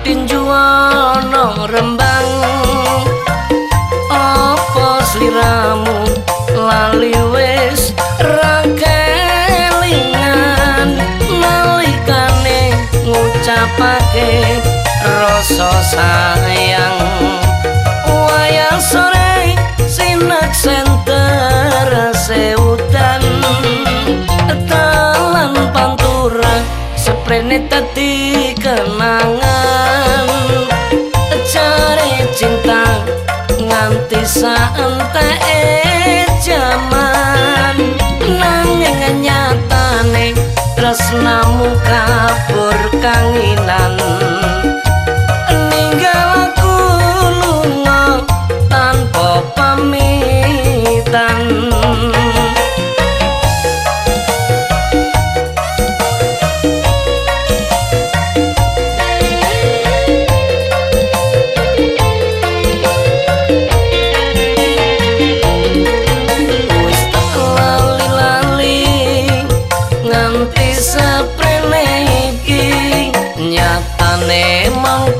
tinju ana rembang. Apa sliramu? Lali wis rakelingan nalikane ngucapake rasa sayang. Wayang sore sinak senter seutan talan pantura seprene tadi nganti saente jaman nanging nyatane tresnamu kabur kanginan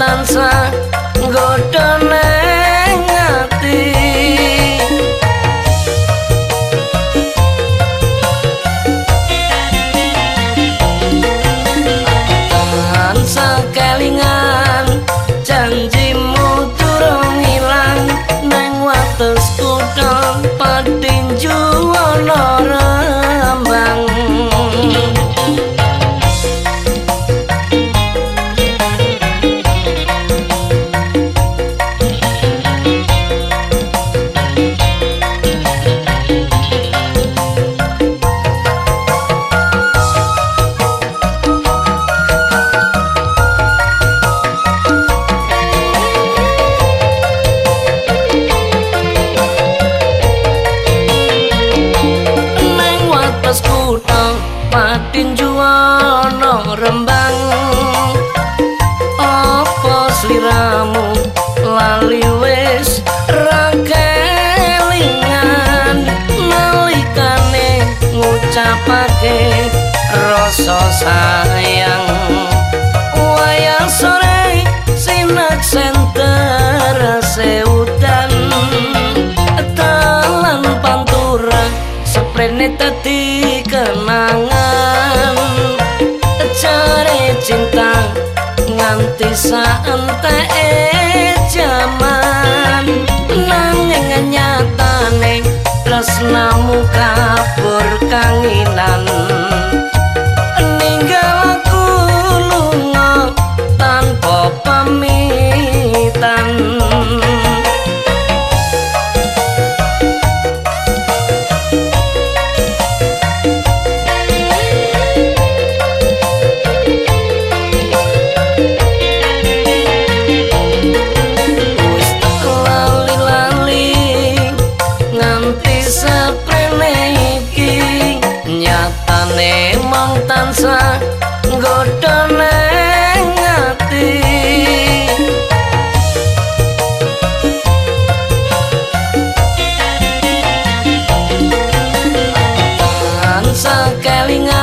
tansah ngucapake rasa sayang. Wayang sore sinak senter seutan talan pantura seprene tadi kenangan. Cinta nganti saente tresnamu kabur kanginan sekelingan